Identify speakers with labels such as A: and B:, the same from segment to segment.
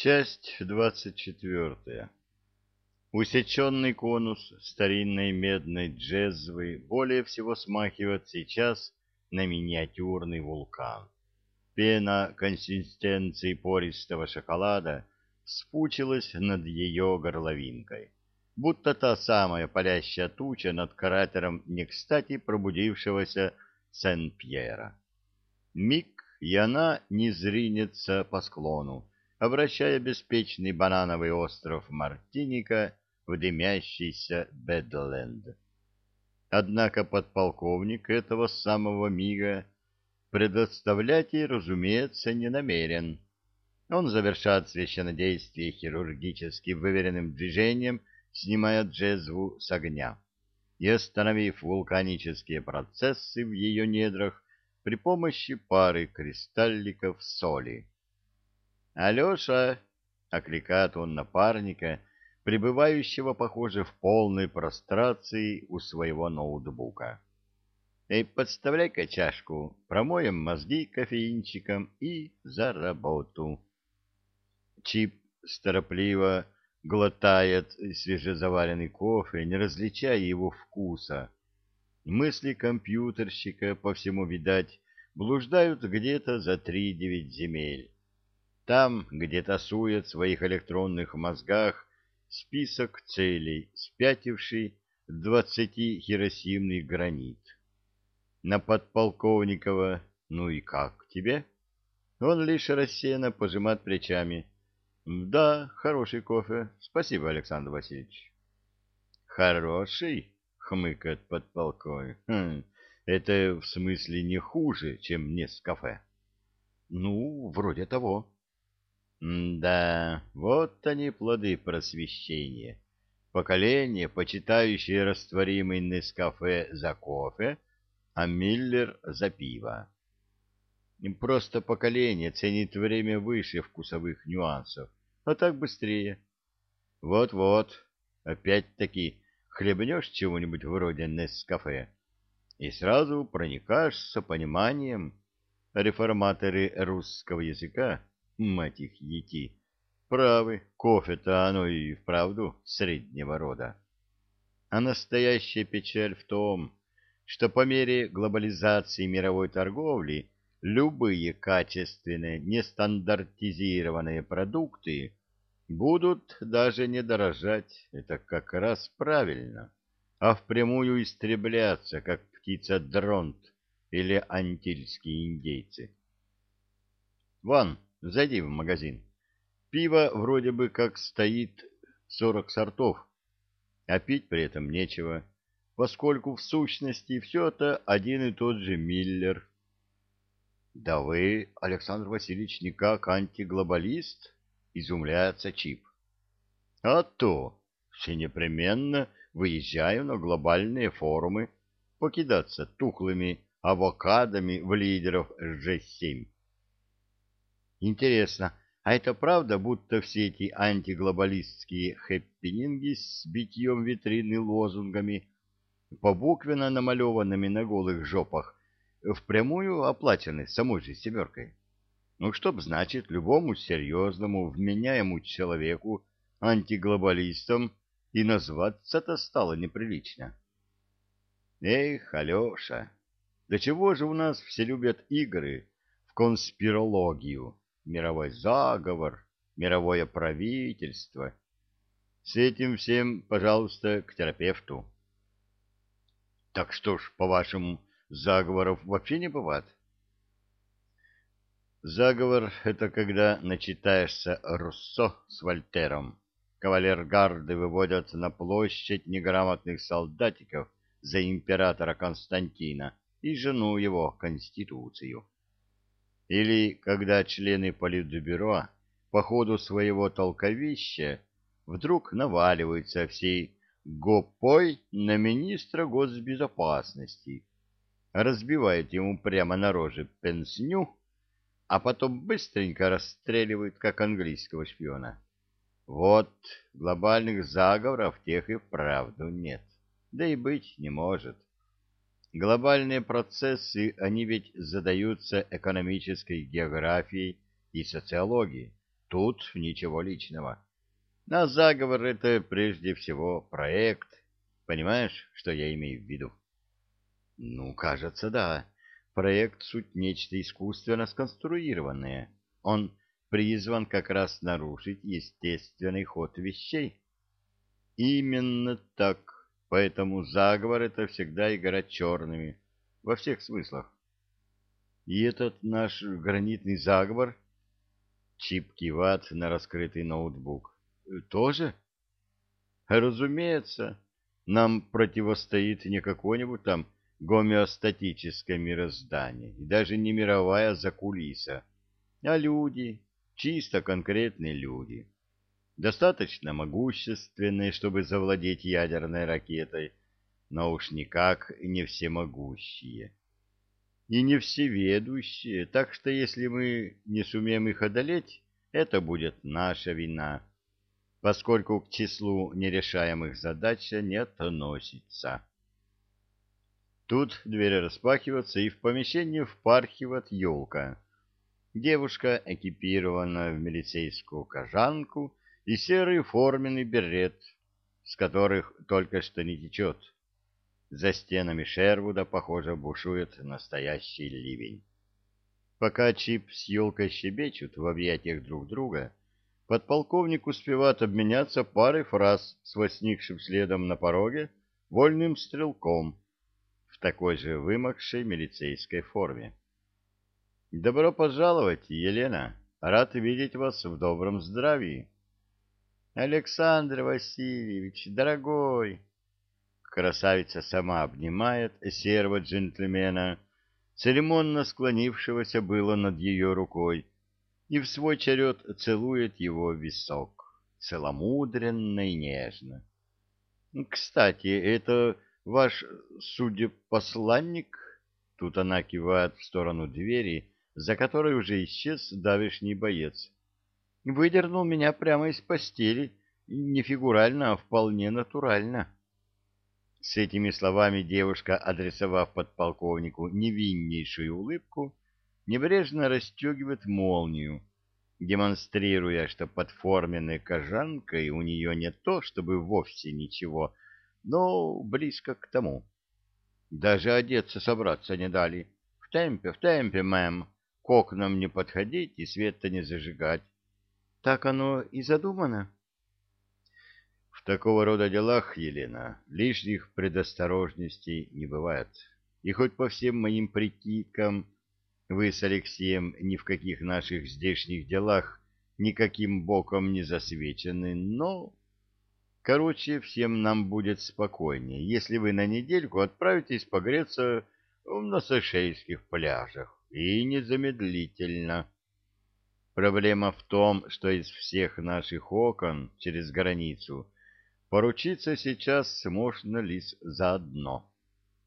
A: Часть двадцать четвертая. Усеченный конус старинной медной джезвы более всего смахивает сейчас на миниатюрный вулкан. Пена консистенции пористого шоколада спучилась над ее горловинкой, будто та самая палящая туча над кратером не кстати пробудившегося Сен-Пьера. Миг, и она не зринется по склону, обращая беспечный банановый остров Мартиника в дымящийся Бэдленд. Однако подполковник этого самого мига предоставлять ей, разумеется, не намерен. Он завершает священнодействие хирургически выверенным движением, снимая джезву с огня и остановив вулканические процессы в ее недрах при помощи пары кристалликов соли. «Алеша!» — окликает он напарника, пребывающего, похоже, в полной прострации у своего ноутбука. «Эй, подставляй-ка чашку, промоем мозги кофеинчиком и за работу». Чип торопливо глотает свежезаваренный кофе, не различая его вкуса. Мысли компьютерщика, по всему видать, блуждают где-то за три девять земель там, где тасует в своих электронных мозгах список целей, спятивший двадцати хиросимный гранит. На подполковникова «Ну и как тебе?» Он лишь рассеянно пожимает плечами. «Да, хороший кофе. Спасибо, Александр Васильевич». «Хороший?» — хмыкает подполковник. Хм, «Это в смысле не хуже, чем не с кафе?» «Ну, вроде того». Да, вот они плоды просвещения. Поколение, почитающее растворимый Нескафе за кофе, а Миллер за пиво. Просто поколение ценит время выше вкусовых нюансов, а так быстрее. Вот-вот, опять-таки, хлебнешь чего-нибудь вроде Нескафе и сразу проникаешься пониманием. Реформаторы русского языка мать их ети. Правы, кофе-то оно и вправду среднего рода. А настоящая печаль в том, что по мере глобализации мировой торговли любые качественные, нестандартизированные продукты будут даже не дорожать, это как раз правильно, а впрямую истребляться, как птица дронт или антильские индейцы. Вон, Зайди в магазин. Пиво вроде бы как стоит сорок сортов, а пить при этом нечего, поскольку в сущности все это один и тот же Миллер. Да вы, Александр Васильевич, никак антиглобалист? Изумляется Чип. А то, все непременно выезжаю на глобальные форумы покидаться тухлыми авокадами в лидеров G7. Интересно, а это правда, будто все эти антиглобалистские хэппининги с битьем витрины лозунгами, побуквенно намалеванными на голых жопах, впрямую оплачены самой же семеркой? Ну, что б значит любому серьезному, вменяемому человеку, антиглобалистом, и назваться-то стало неприлично. Эх, Алеша, да чего же у нас все любят игры в конспирологию? Мировой заговор, мировое правительство. С этим всем, пожалуйста, к терапевту. Так что ж, по-вашему, заговоров вообще не бывает? Заговор — это когда начитаешься Руссо с Вольтером. Кавалергарды выводят на площадь неграмотных солдатиков за императора Константина и жену его Конституцию. Или когда члены Политбюро по ходу своего толковища вдруг наваливаются всей гопой на министра госбезопасности, разбивают ему прямо на роже пенсню, а потом быстренько расстреливают, как английского шпиона. Вот глобальных заговоров тех и вправду нет, да и быть не может. Глобальные процессы, они ведь задаются экономической географией и социологией, Тут ничего личного. А заговор — это прежде всего проект. Понимаешь, что я имею в виду? Ну, кажется, да. Проект — суть нечто искусственно сконструированное. Он призван как раз нарушить естественный ход вещей. Именно так. Поэтому заговор — это всегда игра черными. Во всех смыслах. И этот наш гранитный заговор... Чип киват на раскрытый ноутбук. Тоже? Разумеется. Нам противостоит не какое-нибудь там гомеостатическое мироздание, и даже не мировая закулиса, а люди, чисто конкретные люди, достаточно могущественные, чтобы завладеть ядерной ракетой, но уж никак не всемогущие и не всеведущие, так что если мы не сумеем их одолеть, это будет наша вина, поскольку к числу нерешаемых задач не относится. Тут дверь распахивается, и в помещение впархивает елка. Девушка экипирована в милицейскую кожанку и серый форменный берет, с которых только что не течет. За стенами Шервуда, похоже, бушует настоящий ливень. Пока Чип с елкой щебечут в объятиях друг друга, подполковник успевает обменяться парой фраз с возникшим следом на пороге вольным стрелком, в такой же вымокшей милицейской форме. «Добро пожаловать, Елена! Рад видеть вас в добром здравии!» «Александр Васильевич, дорогой!» Красавица сама обнимает серого джентльмена, церемонно склонившегося было над ее рукой, и в свой черед целует его висок, целомудренно и нежно. «Кстати, это Ваш, судя, посланник, тут она кивает в сторону двери, за которой уже исчез давишний боец, выдернул меня прямо из постели, не фигурально, а вполне натурально. С этими словами девушка, адресовав подполковнику невиннейшую улыбку, небрежно расстегивает молнию, демонстрируя, что под форменной кожанкой у нее не то, чтобы вовсе ничего, но близко к тому. Даже одеться собраться не дали. В темпе, в темпе, мэм, к окнам не подходить и света не зажигать. Так оно и задумано. В такого рода делах, Елена, лишних предосторожностей не бывает. И хоть по всем моим прикидкам вы с Алексеем ни в каких наших здешних делах никаким боком не засвечены, но Короче, всем нам будет спокойнее, если вы на недельку отправитесь погреться на Сейшельских пляжах. И незамедлительно. Проблема в том, что из всех наших окон через границу поручиться сейчас можно лишь за одно.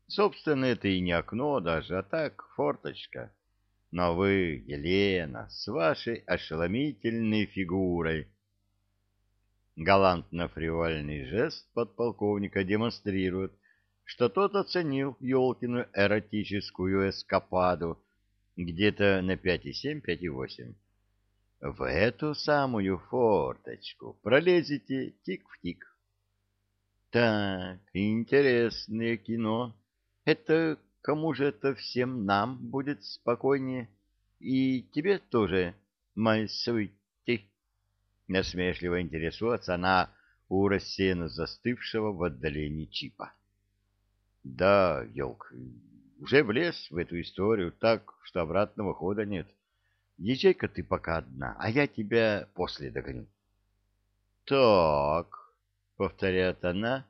A: Собственно, это и не окно даже, а так форточка. Но вы, Елена, с вашей ошеломительной фигурой Галантно-фривольный жест подполковника демонстрирует, что тот оценил Ёлкину эротическую эскападу где-то на 5,7-5,8. В эту самую форточку пролезете тик в тик. Так, интересное кино. Это кому же это всем нам будет спокойнее? И тебе тоже, sweet Насмешливо интересуется она у рассеянно застывшего в отдалении чипа. Да, елк, уже влез в эту историю так, что обратного хода нет. Езжай-ка ты пока одна, а я тебя после догоню. Так, повторяет она,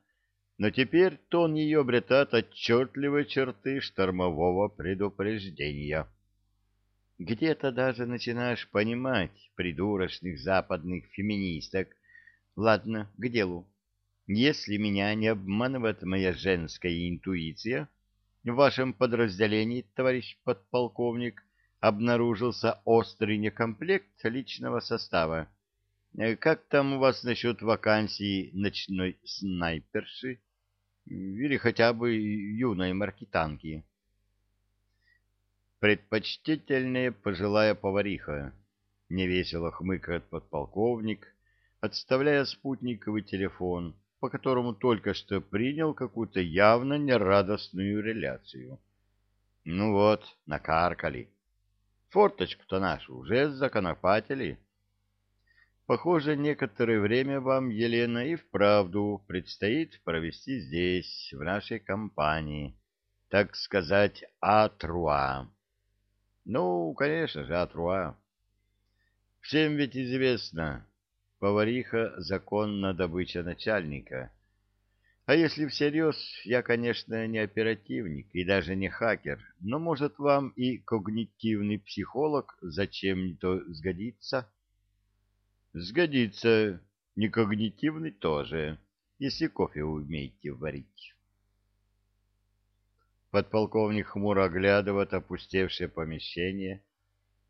A: но теперь тон ее обретает отчетливые черты штормового предупреждения где-то даже начинаешь понимать придурочных западных феминисток. Ладно, к делу. Если меня не обманывает моя женская интуиция, в вашем подразделении, товарищ подполковник, обнаружился острый некомплект личного состава. Э, как там у вас насчет вакансии ночной снайперши или хотя бы юной маркетанки? предпочтительная пожилая повариха, Невесело хмыкает подполковник, отставляя спутниковый телефон, по которому только что принял какую-то явно нерадостную реляцию. Ну вот, накаркали. Форточку-то нашу уже законопатили. Похоже, некоторое время вам, Елена, и вправду предстоит провести здесь, в нашей компании, так сказать, атруа. Ну, конечно же, атруа. Всем ведь известно, повариха — законна добыча начальника. А если всерьез, я, конечно, не оперативник и даже не хакер, но, может, вам и когнитивный психолог зачем-то сгодится? Сгодится. Не когнитивный тоже, если кофе умеете варить. Подполковник хмуро оглядывает опустевшее помещение,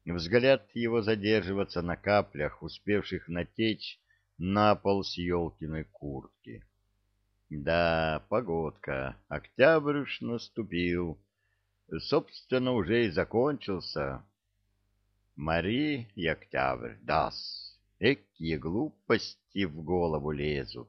A: Взгляд его задерживаться на каплях, успевших натечь на пол с елкиной куртки. Да, погодка, октябрь уж наступил, собственно, уже и закончился. Мари и октябрь, дас, экие глупости в голову лезут.